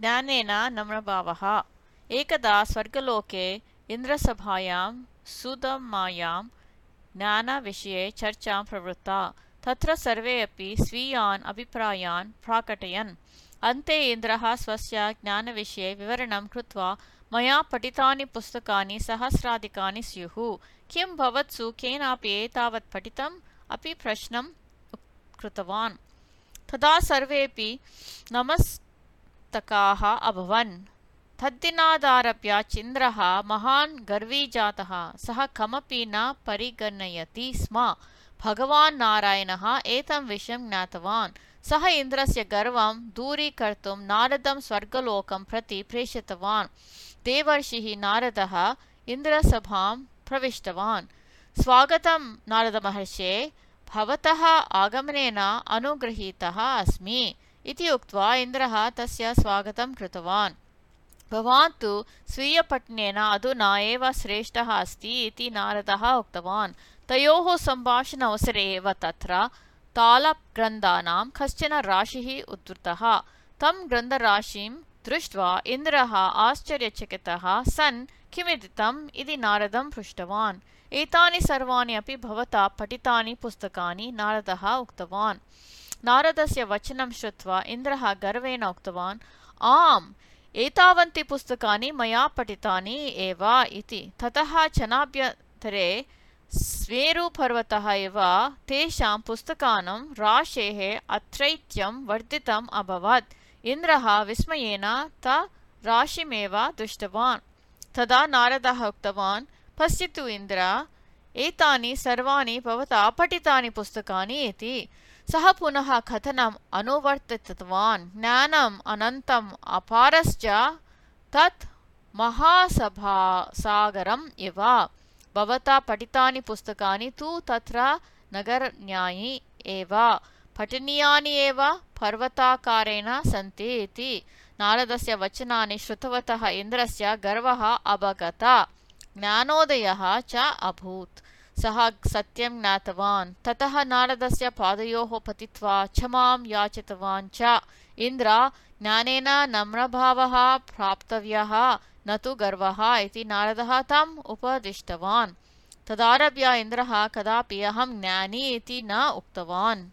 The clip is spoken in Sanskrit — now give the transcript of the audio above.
ज्ञानेन नम्रभावः। एकदा स्वर्गलोके इन्द्रसभायां सुदमायां ज्ञानविषये चर्चा प्रवृत्ता। तत्र सर्वे अपि स्वीयान् अभिप्रायान् प्राकटयन्। अन्ते इन्द्रः स्वस्य ज्ञानविषये विवरणं कृत्वा मया पठितानि पुस्तकानि सहस्राधिकानि स्युः। किं भवत्सु केनापि एतावत् पठितम् अपि प्रश्नं कृतवान्। तदा सर्वेपि अभवन्। तद्दिनादारभ्य चिन्द्रः महान् गर्वी जातः सः कमपि न परिगणयति स्म। भगवान् नारायणः एतं विषयं ज्ञातवान्। सः इन्द्रस्य गर्वं दूरीकर्तुं नारदं स्वर्गलोकं प्रति प्रेषितवान्। देवर्षिः नारदः इन्द्रसभां प्रविष्टवान्। स्वागतं नारदमहर्षे। भवतः आगमनेन अनुगृहीतः अस्मि इति उक्त्वा इन्द्रः तस्य स्वागतं कृतवान्। भवान् तु स्वीयपठनेन अधुना एव श्रेष्ठः अस्ति इति नारदः उक्तवान्। तयोः सम्भाषणावसरे एव तत्र तालग्रन्थानां कश्चन राशिः उद्धृतः। तं ग्रन्थराशिं दृष्ट्वा इन्द्रः आश्चर्यचकितः सन् किमिदितम् इति नारदं पृष्टवान्। एतानि सर्वाणि अपि भवता पठितानि पुस्तकानि नारदः उक्तवान् नारदस्य वचनं श्रुत्वा इन्द्रः गर्वेण उक्तवान् आम् एतावन्ति पुस्तकानि मया पठितानि एव इति। ततः चनाभ्यन्तरे स्वेरुपर्वतः एव तेषां पुस्तकानां राशेः अत्रैत्यं वर्धितम् अभवत्। इन्द्रः विस्मयेन त राशिमेव दृष्टवान्। तदा नारदः उक्तवान् पश्यतु इन्द्र एतानि सर्वाणि भवता पठितानि पुस्तकानि इति सः पुनः कथनम् अनुवर्तितवान्। ज्ञानम् अनन्तम् अपारश्च तत् महासभासागरम् इव। भवता पठितानि पुस्तकानि तु तत्र नगरन्यायि एव। पठनीयानि एव पर्वताकारेण सन्ति इति। नारदस्य वचनानि श्रुतवतः इन्द्रस्य गर्वः अभगत ज्ञानोदयः च अभूत् सः सत्यं ज्ञातवान्। ततः नारदस्य पादयोः पतित्वा क्षमां याचितवान् च। इन्द्र ज्ञानेन नम्रभावः प्राप्तव्यः न तु गर्वः इति नारदः तम् उपदिष्टवान्। तदारभ्य इन्द्रः कदापि अहं ज्ञानी इति न उक्तवान्